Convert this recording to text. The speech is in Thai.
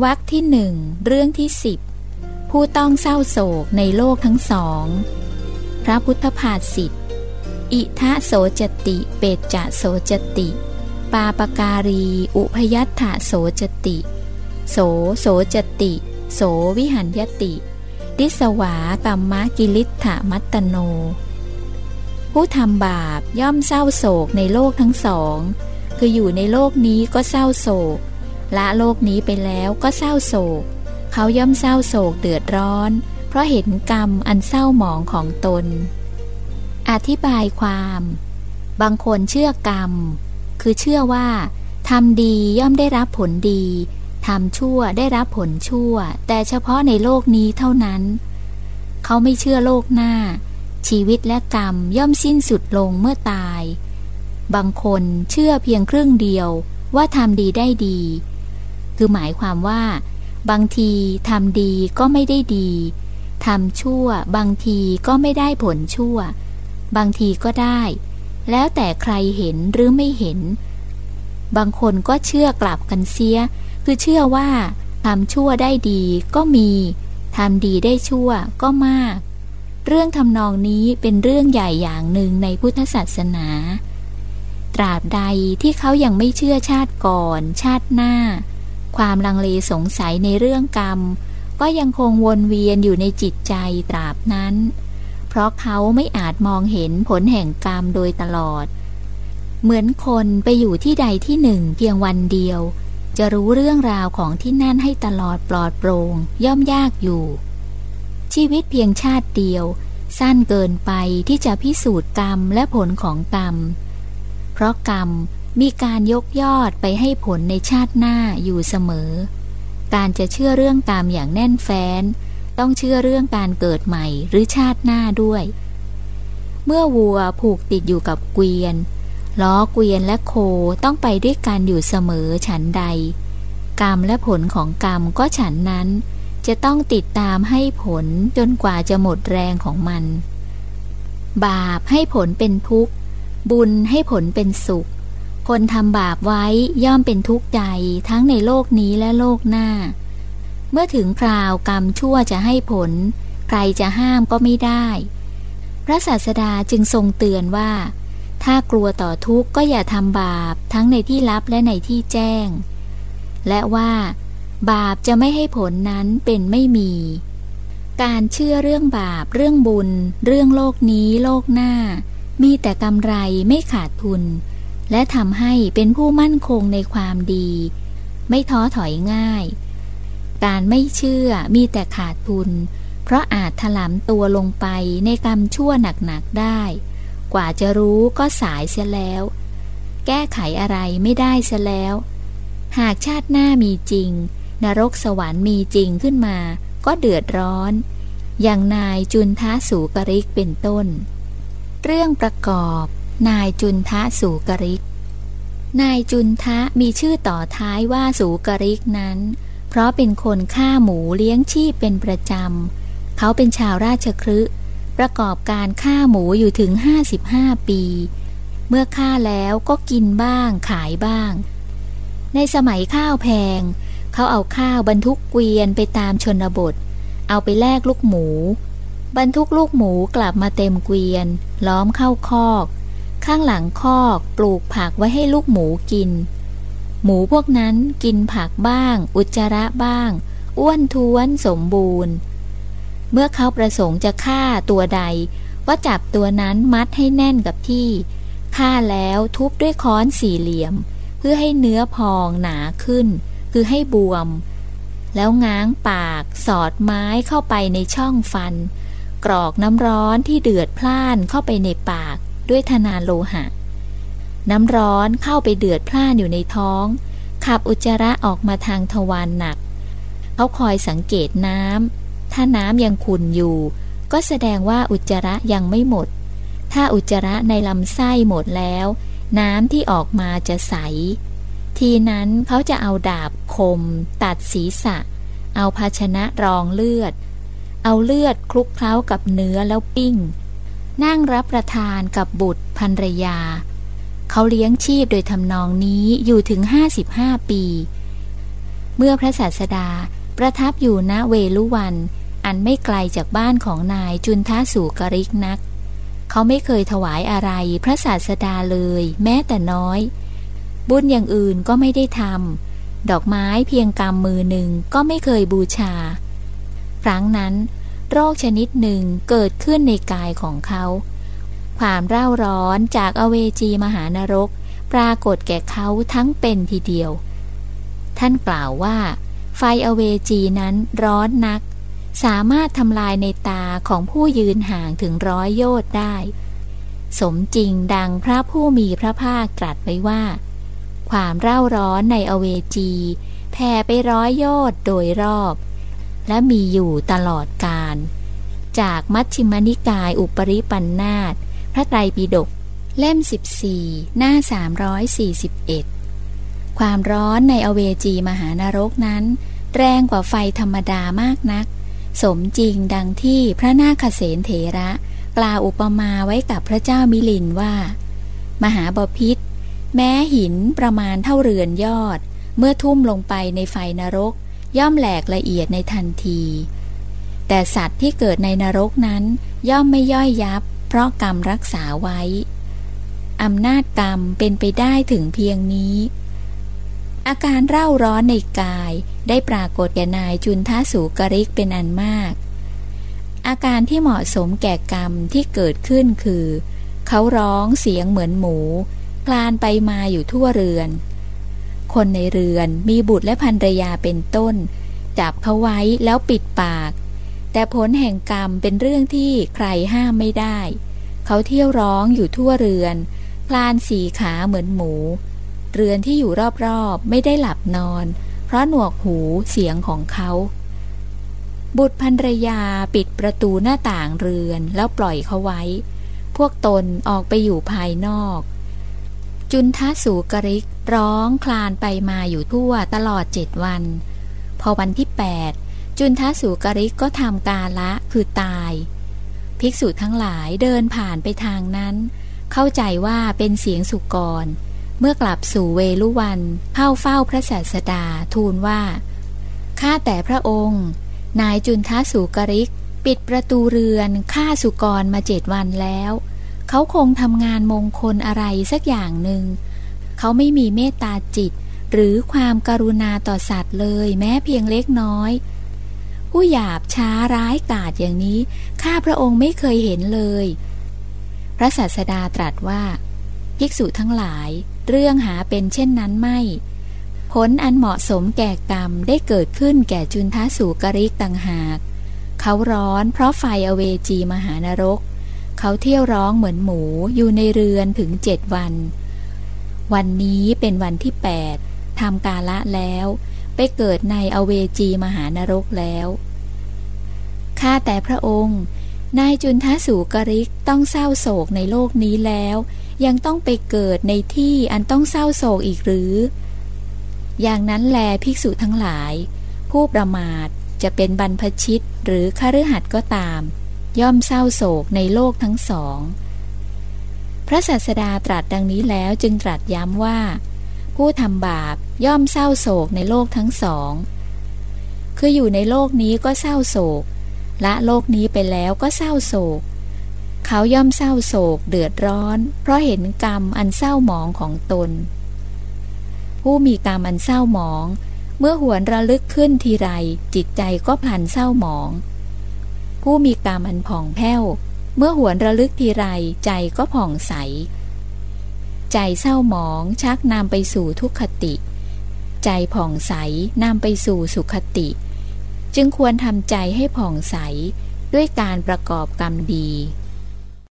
วรรคที่หนึ่งเรื่องที่สิบผู้ต้องเศร้าโศกในโลกทั้งสอง พระพุทธภาษิตอิทะโสจติ เปจจะโสจติ ปาปการี อุพยัตถะโสจติ โสโสจติ โสวิหันยติดิสวากัมมะกิลิธะมัตตโน ผู้ทำบาปย่อมเศร้าโศกในโลกทั้งสอง คืออยู่ในโลกนี้ก็เศร้าโศก ละโลกนี้ไปแล้วก็เศร้าโศก เขาย่อมเศร้าโศกเดือดร้อน เพราะเห็นกรรมอันเศร้าหมองของตน อธิบายความ บางคนเชื่อกรรม คือเชื่อว่าทำดีย่อมได้รับผลดีทำชั่วได้รับผลชั่ว แต่เฉพาะในโลกนี้เท่านั้น เขาไม่เชื่อโลกหน้า ชีวิตและกรรมย่อมสิ้นสุดลงเมื่อตาย บางคนเชื่อเพียงครึ่งเดียวว่าทำดีได้ดี คือหมายความว่า บางทีทำดีก็ไม่ได้ดีทำชั่ว บางทีก็ไม่ได้ผลชั่ว บางทีก็ได้ แล้วแต่ใครเห็นหรือไม่เห็น บางคนก็เชื่อกลับกันเสีย คือเชื่อว่าทำชั่วได้ดีก็มีทำดีได้ชั่วก็มาก เรื่องทำนองนี้เป็นเรื่องใหญ่อย่างหนึ่งในพุทธศาสนา ตราบใดที่เขายังไม่เชื่อชาติก่อน ชาติหน้า ความลังเลสงสัยในเรื่องกรรม ก็ยังคงวนเวียนอยู่ในจิตใจตราบนั้น เพราะเขาไม่อาจมองเห็นผลแห่งกรรมโดยตลอด เหมือนคนไปอยู่ที่ใดที่หนึ่งเพียงวันเดียว จะรู้เรื่องราวของที่นั่นให้ตลอดปลอดโปร่งย่อมยากอยู่ ชีวิตเพียงชาติเดียว สั้นเกินไปที่จะพิสูจน์กรรมและผลของกรรม เพราะกรรม มีการยกยอดไปให้ผลในชาติหน้าอยู่เสมอ การจะเชื่อเรื่องกรรมอย่างแน่นแฟ้น ต้องเชื่อเรื่องการเกิดใหม่หรือชาติหน้าด้วย เมื่อวัวผูกติดอยู่กับเกวียน ล้อเกวียนและโคต้องไปด้วยกันอยู่เสมอฉันใด กรรมและผลของกรรมก็ฉันนั้น จะต้องติดตามให้ผลจนกว่าจะหมดแรงของมัน บาปให้ผลเป็นทุกข์ บุญให้ผลเป็นสุข คนทำบาปไว้ย่อมเป็นทุกข์ใจทั้งในโลกนี้และโลกหน้า เมื่อถึงคราวกรรมชั่วจะให้ผล ใครจะห้ามก็ไม่ได้ พระศาสดาจึงทรงเตือนว่า ถ้ากลัวต่อทุกข์ก็อย่าทำบาปทั้งในที่ลับและในที่แจ้ง และว่า บาปจะไม่ให้ผลนั้นเป็นไม่มี การเชื่อเรื่องบาปเรื่องบุญ เรื่องโลกนี้โลกหน้า มีแต่กำไรไม่ขาดทุน และทำให้เป็นผู้มั่นคงในความดี ไม่ท้อถอยง่าย การไม่เชื่อมีแต่ขาดทุน เพราะอาจถลำตัวลงไปในกรรมชั่วหนักๆได้ กว่าจะรู้ก็สายเสียแล้ว แก้ไขอะไรไม่ได้เสียแล้ว หากชาติหน้ามีจริง นรกสวรรค์มีจริงขึ้นมา ก็เดือดร้อน อย่างนายจุนท้าสูกริกเป็นต้น เรื่องประกอบ นายจุนทะสูกริก นายจุนทะมีชื่อต่อท้ายว่าสูกริกนั้น เพราะเป็นคนฆ่าหมูเลี้ยงชีพเป็นประจำ เขาเป็นชาวราชครึประกอบการฆ่าหมูอยู่ถึง 55 ปี เมื่อฆ่าแล้วก็กินบ้างขายบ้าง ในสมัยข้าวแพง เขาเอาข้าวบรรทุกเกวียนไปตามชนบท เอาไปแลกลูกหมู บรรทุกลูกหมูกลับมาเต็มเกวียน ล้อมเข้าคอก ข้างหลังคอกปลูกผักไว้ให้ลูกหมูกิน หมูพวกนั้นกินผักบ้าง อุจจาระบ้าง อ้วนท้วนสมบูรณ์ เมื่อเขาประสงค์จะฆ่าตัวใด ก็จับตัวนั้นมัดให้แน่นกับที่ฆ่าแล้วทุบด้วยค้อนสี่เหลี่ยม เพื่อให้เนื้อพองหนาขึ้น คือให้บวม แล้วง้างปากสอดไม้เข้าไปในช่องฟัน กรอกน้ำร้อนที่เดือดพล่านเข้าไปในปาก ด้วยธนาโลหะ น้ำร้อนเข้าไปเดือดพล่านอยู่ในท้อง ขับอุจจาระออกมาทางทวารหนัก เขาคอยสังเกตน้ำ ถ้าน้ำยังขุ่นอยู่ ก็แสดงว่าอุจจาระยังไม่หมด ถ้าอุจจาระในลำไส้หมดแล้ว น้ำที่ออกมาจะใส ทีนั้นเขาจะเอาดาบคม ตัดศีรษะ เอาภาชนะรองเลือด เอาเลือดคลุกเคล้ากับเนื้อแล้วปิ้ง นั่งรับประทานกับบุตรภรรยา เขาเลี้ยงชีพโดยทำนองนี้อยู่ถึง 55 ปี เมื่อพระศาสดาประทับอยู่ณเวลุวัน อันไม่ไกลจากบ้านของนายจุนท้าสูกริกนัก เขาไม่เคยถวายอะไรพระศาสดาเลยแม้แต่น้อย บุญอย่างอื่นก็ไม่ได้ทำดอกไม้เพียงกำมือหนึ่งก็ไม่เคยบูชา ครั้งนั้น โรคชนิดหนึ่งเกิดขึ้นในกายของเขา ความเร่าร้อนจากอเวจีมหานรก ปรากฏแก่เขาทั้งเป็นทีเดียว ท่านกล่าวว่า ไฟอเวจีนั้นร้อนนัก สามารถทำลายในตาของผู้ยืนห่างถึงร้อยโยชน์ได้ สมจริงดังพระผู้มีพระภาคตรัสไว้ว่า ความเร่าร้อนในอเวจีแผ่ไปร้อยโยชน์โดยรอบ และมีอยู่ตลอดกาลจากมัชฌิมนิกายอุปริปันธาตพระไตรปิฎกเล่ม 14 หน้า 341 ความร้อนในอเวจีมหานรกนั้น แรงกว่าไฟธรรมดามากนัก สมจริงดังที่พระนาคเษนเถระกล่าวอุปมาไว้กับพระเจ้ามิลินว่า มหาบพิษแม้หินประมาณเท่าเรือนยอด เมื่อทุ่มลงไปในไฟนรก ย่อมแหลกละเอียดในทันที แต่สัตว์ที่เกิดในนรกนั้น ย่อมไม่ย่อยยับ เพราะกรรมรักษาไว้อำนาจกรรมเป็นไปได้ถึงเพียงนี้ อาการเร่าร้อนในกายได้ปรากฏแก่นายจุนทสูกริกเป็นอันมาก อาการที่เหมาะสมแก่กรรมที่เกิดขึ้นคือ เขาร้องเสียงเหมือนหมู คลานไปมาอยู่ทั่วเรือน คนในเรือน มีบุตรและภรรยาเป็นต้น จับเขาไว้แล้วปิดปาก แต่ผลแห่งกรรมเป็นเรื่องที่ใครห้ามไม่ได้ เขาเที่ยวร้องอยู่ทั่วเรือน คลานสีขาเหมือนหมู เรือนที่อยู่รอบๆ ไม่ได้หลับนอน เพราะหนวกหูเสียงของเขา บุตรภรรยาปิดประตูหน้าต่างเรือนแล้วปล่อยเขาไว้ พวกตนออกไปอยู่ภายนอก จุนทัสูกริกร้องคลานไปมาอยู่ทั่วตลอดเจ็ดวัน พอวันที่แปดจุนทัสูกริกก็ทำกาละคือตาย ภิกษุทั้งหลายเดินผ่านไปทางนั้น เข้าใจว่าเป็นเสียงสุกร เมื่อกลับสู่เวลุวันเข้าเฝ้าพระศาสดาทูลว่า ข้าแต่พระองค์ นายจุนทัสูกริก ปิดประตูเรือนฆ่าสุกรมาเจ็ดวันแล้ว เขาคงทำงานมงคลอะไรสักอย่างหนึ่ง เขาไม่มีเมตตาจิต หรือความการุณาต่อสัตว์เลยแม้เพียงเล็กน้อย ผู้หยาบช้าร้ายกาจอย่างนี้ ข้าพระองค์ไม่เคยเห็นเลย พระศาสดาตรัสว่าภิกษุทั้งหลาย เรื่องหาเป็นเช่นนั้นไม่ ผลอันเหมาะสมแก่กรรมได้เกิดขึ้นแก่จุนทัสูกริกต่างหาก เขาร้อนเพราะไฟอเวจีมหานรก เขาเที่ยวร้องเหมือนหมูอยู่ในเรือนถึงเจ็ดวัน วันนี้เป็นวันที่แปดทำกาละแล้ว ไปเกิดในอเวจีมหานรกแล้วข้าแต่พระองค์ นายจุนทัสูกริกต้องเศร้าโศกในโลกนี้แล้ว ยังต้องไปเกิดในที่อันต้องเศร้าโศกอีกหรือ อย่างนั้นแลภิกษุทั้งหลาย ผู้ประมาทจะเป็นบรรพชิตหรือคฤหัสถ์ก็ตาม ย่อมเศร้าโศกในโลกทั้งสอง พระศาสดาตรัสดังนี้แล้วจึงตรัสย้ำว่า ผู้ทำบาปย่อมเศร้าโศกในโลกทั้งสอง คืออยู่ในโลกนี้ก็เศร้าโศก ละโลกนี้ไปแล้วก็เศร้าโศก เขาย่อมเศร้าโศกเดือดร้อน เพราะเห็นกรรมอันเศร้าหมองของตน ผู้มีกรรมอันเศร้าหมอง เมื่อหวนระลึกขึ้นทีไรจิตใจก็พลันเศร้าหมอง ผู้มีการมันผ่องแผ้ว เมื่อหวนระลึกทีไรใจก็ผ่องใส ใจเศร้าหมองชักนำไปสู่ทุกขติ ใจผ่องใสนำไปสู่สุขติ จึงควรทำใจให้ผ่องใสด้วยการประกอบกรรมดี